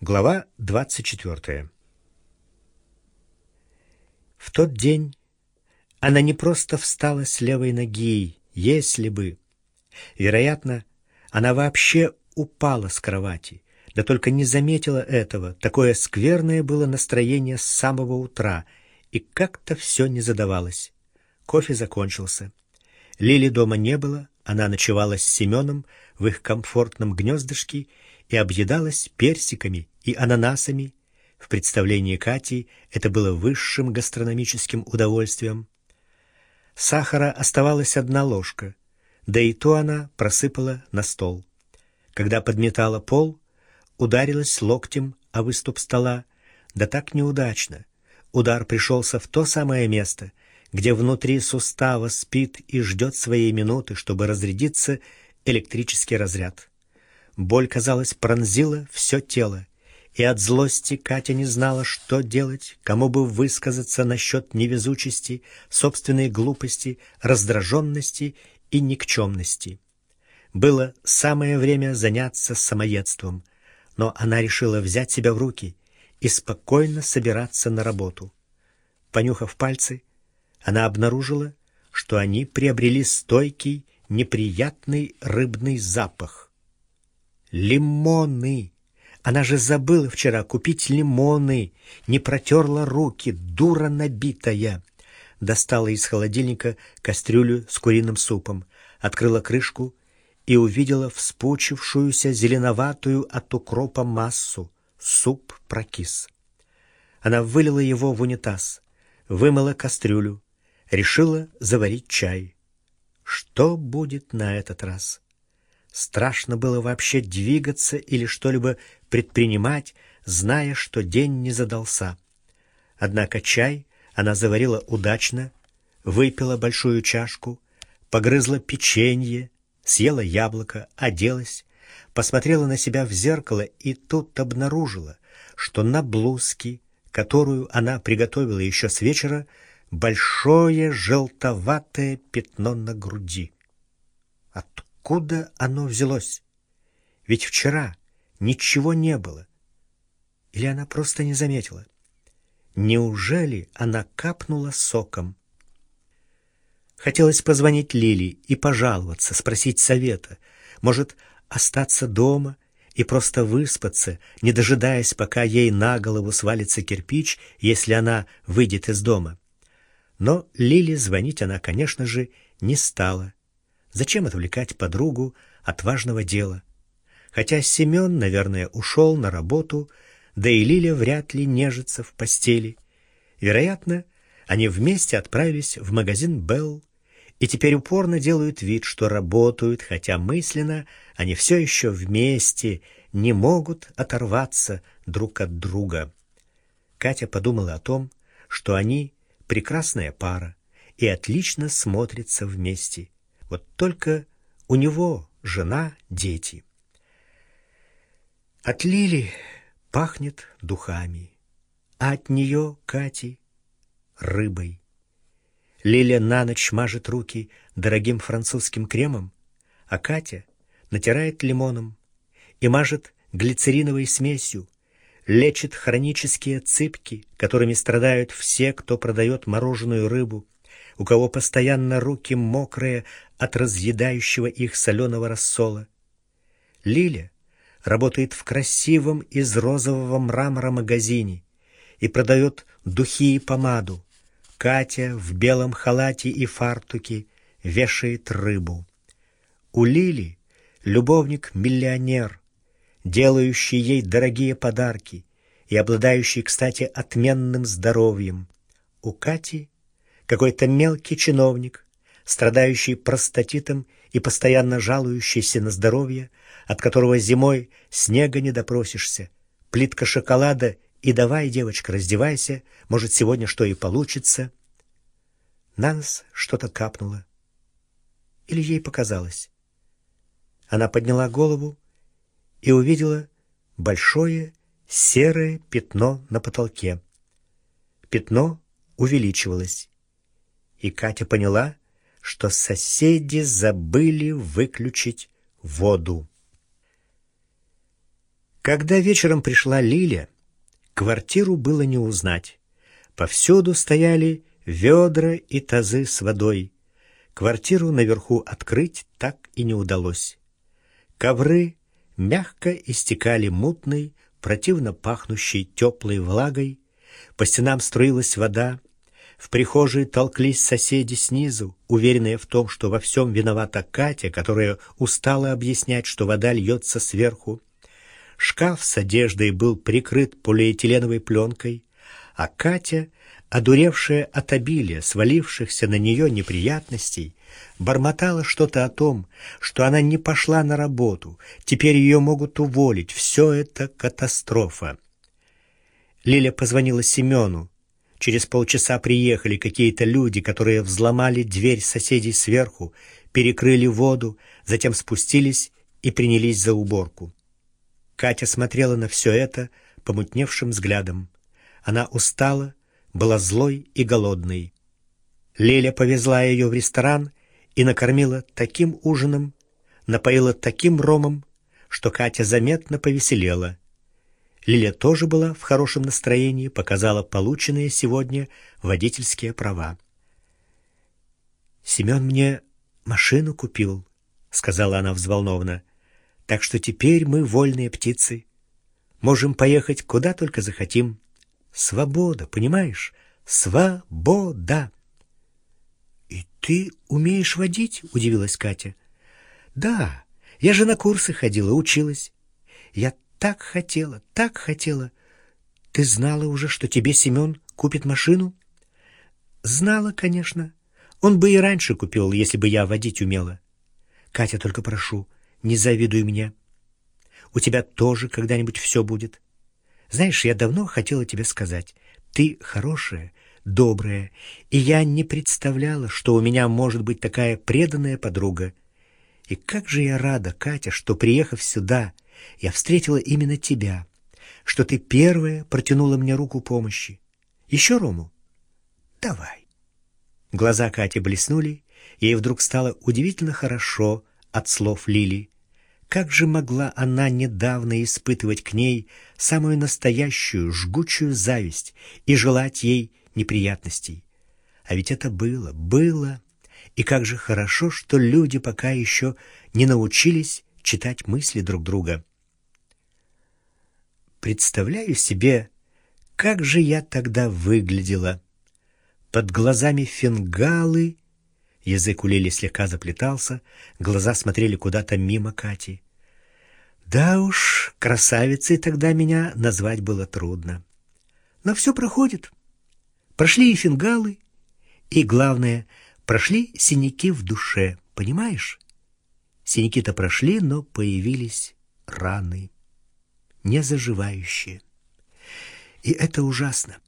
Глава 24. В тот день она не просто встала с левой ноги, если бы. Вероятно, она вообще упала с кровати, да только не заметила этого. Такое скверное было настроение с самого утра, и как-то все не задавалось. Кофе закончился. Лили дома не было, она ночевала с Семеном в их комфортном гнездышке и объедалась персиками и ананасами. В представлении Кати это было высшим гастрономическим удовольствием. Сахара оставалась одна ложка, да и то она просыпала на стол. Когда подметала пол, ударилась локтем о выступ стола, да так неудачно. Удар пришелся в то самое место, где внутри сустава спит и ждет своей минуты, чтобы разрядиться электрический разряд. Боль, казалось, пронзила все тело, и от злости Катя не знала, что делать, кому бы высказаться насчет невезучести, собственной глупости, раздраженности и никчемности. Было самое время заняться самоедством, но она решила взять себя в руки и спокойно собираться на работу. Понюхав пальцы, она обнаружила, что они приобрели стойкий, неприятный рыбный запах. Лимоны! Она же забыла вчера купить лимоны, не протерла руки, дура набитая. Достала из холодильника кастрюлю с куриным супом, открыла крышку и увидела вспучившуюся зеленоватую от укропа массу. Суп прокис. Она вылила его в унитаз, вымыла кастрюлю, решила заварить чай. Что будет на этот раз? Страшно было вообще двигаться или что-либо предпринимать, зная, что день не задался. Однако чай она заварила удачно, выпила большую чашку, погрызла печенье, съела яблоко, оделась, посмотрела на себя в зеркало и тут обнаружила, что на блузке, которую она приготовила еще с вечера, большое желтоватое пятно на груди. Откуда? Оно взялось? Ведь вчера ничего не было. Или она просто не заметила? Неужели она капнула соком? Хотелось позвонить Лили и пожаловаться, спросить совета. Может, остаться дома и просто выспаться, не дожидаясь, пока ей на голову свалится кирпич, если она выйдет из дома. Но Лили звонить она, конечно же, не стала. Зачем отвлекать подругу от важного дела? Хотя Семен, наверное, ушел на работу, да и Лиля вряд ли нежится в постели. Вероятно, они вместе отправились в магазин «Белл» и теперь упорно делают вид, что работают, хотя мысленно они все еще вместе, не могут оторваться друг от друга. Катя подумала о том, что они прекрасная пара и отлично смотрятся вместе. Вот только у него жена, дети. От Лили пахнет духами, а от нее, Кати, рыбой. Лиля на ночь мажет руки дорогим французским кремом, а Катя натирает лимоном и мажет глицериновой смесью, лечит хронические цыпки, которыми страдают все, кто продает мороженую рыбу, у кого постоянно руки мокрые от разъедающего их соленого рассола. Лиля работает в красивом из розового мрамора магазине и продает духи и помаду. Катя в белом халате и фартуке вешает рыбу. У Лили любовник-миллионер, делающий ей дорогие подарки и обладающий, кстати, отменным здоровьем. У Кати какой-то мелкий чиновник, страдающий простатитом и постоянно жалующийся на здоровье, от которого зимой снега не допросишься, плитка шоколада и давай, девочка, раздевайся, может, сегодня что и получится. На нас что-то капнуло. Или ей показалось. Она подняла голову и увидела большое серое пятно на потолке. Пятно увеличивалось и Катя поняла, что соседи забыли выключить воду. Когда вечером пришла Лиля, квартиру было не узнать. Повсюду стояли ведра и тазы с водой. Квартиру наверху открыть так и не удалось. Ковры мягко истекали мутной, противно пахнущей теплой влагой, по стенам струилась вода, в прихожей толклись соседи снизу, уверенные в том, что во всем виновата Катя, которая устала объяснять, что вода льется сверху. Шкаф с одеждой был прикрыт полиэтиленовой пленкой, а Катя, одуревшая от обилия свалившихся на нее неприятностей, бормотала что-то о том, что она не пошла на работу, теперь ее могут уволить, все это катастрофа. Лиля позвонила Семену, Через полчаса приехали какие-то люди, которые взломали дверь соседей сверху, перекрыли воду, затем спустились и принялись за уборку. Катя смотрела на все это помутневшим взглядом. Она устала, была злой и голодной. Леля повезла ее в ресторан и накормила таким ужином, напоила таким ромом, что Катя заметно повеселела. Лиля тоже была в хорошем настроении, показала полученные сегодня водительские права. «Семен мне машину купил», — сказала она взволнованно. «Так что теперь мы вольные птицы. Можем поехать куда только захотим. Свобода, понимаешь? Свобода!» «И ты умеешь водить?» — удивилась Катя. «Да, я же на курсы ходила, училась. Я так хотела, так хотела. Ты знала уже, что тебе Семен купит машину? Знала, конечно. Он бы и раньше купил, если бы я водить умела. Катя, только прошу, не завидуй мне. У тебя тоже когда-нибудь все будет. Знаешь, я давно хотела тебе сказать. Ты хорошая, добрая, и я не представляла, что у меня может быть такая преданная подруга. И как же я рада, Катя, что, приехав сюда, я встретила именно тебя, что ты первая протянула мне руку помощи. Еще Рому? Давай. Глаза Кати блеснули, ей вдруг стало удивительно хорошо от слов Лили. Как же могла она недавно испытывать к ней самую настоящую жгучую зависть и желать ей неприятностей? А ведь это было, было. И как же хорошо, что люди пока еще не научились читать мысли друг друга. Представляю себе, как же я тогда выглядела. Под глазами фингалы, язык у Лили слегка заплетался, глаза смотрели куда-то мимо Кати. Да уж, красавицей тогда меня назвать было трудно. Но все проходит. Прошли и фингалы, и, главное, прошли синяки в душе, понимаешь? Синяки-то прошли, но появились раны незаживающие. И это ужасно.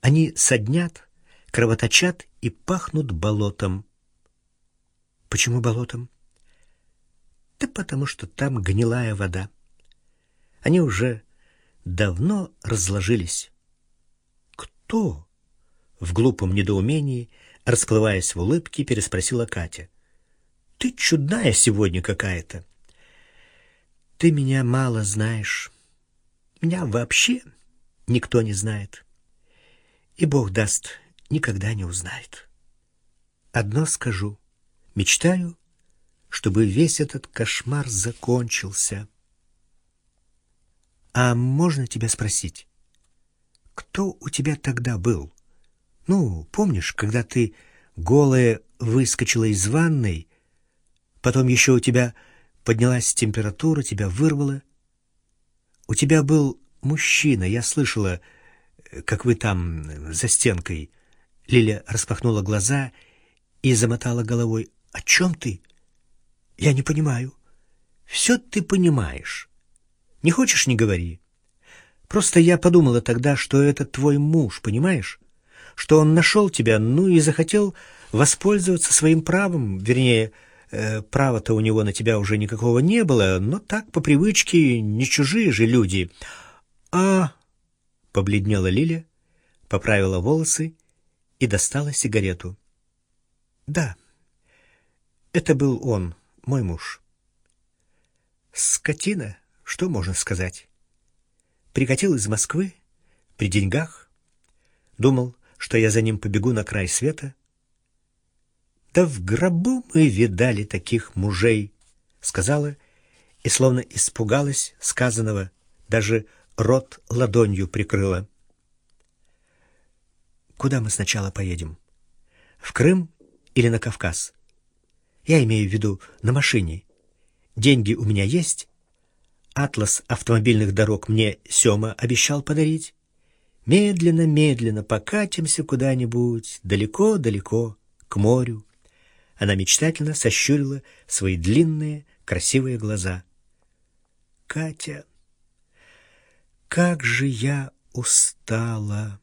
Они соднят, кровоточат и пахнут болотом. Почему болотом? Да потому что там гнилая вода. Они уже давно разложились. Кто? В глупом недоумении, расплываясь в улыбке, переспросила Катя. Ты чудная сегодня какая-то. Ты меня мало знаешь. Меня вообще никто не знает. И Бог даст, никогда не узнает. Одно скажу. Мечтаю, чтобы весь этот кошмар закончился. А можно тебя спросить, кто у тебя тогда был? Ну, помнишь, когда ты голая выскочила из ванной, потом еще у тебя поднялась температура, тебя вырвало, у тебя был мужчина, я слышала, как вы там за стенкой. Лиля распахнула глаза и замотала головой. О чем ты? Я не понимаю. Все ты понимаешь. Не хочешь, не говори. Просто я подумала тогда, что это твой муж, понимаешь? Что он нашел тебя, ну и захотел воспользоваться своим правом, вернее, Э, права-то у него на тебя уже никакого не было, но так, по привычке, не чужие же люди. А... Побледнела Лиля, поправила волосы и достала сигарету. Да, это был он, мой муж. Скотина, что можно сказать? прикатил из Москвы при деньгах, думал, что я за ним побегу на край света. Да в гробу мы видали таких мужей, сказала и словно испугалась сказанного, даже рот ладонью прикрыла. Куда мы сначала поедем? В Крым или на Кавказ? Я имею в виду на машине. Деньги у меня есть. Атлас автомобильных дорог мне Сёма обещал подарить. Медленно-медленно покатимся куда-нибудь, далеко-далеко, к морю. Она мечтательно сощурила свои длинные, красивые глаза. Катя, как же я устала!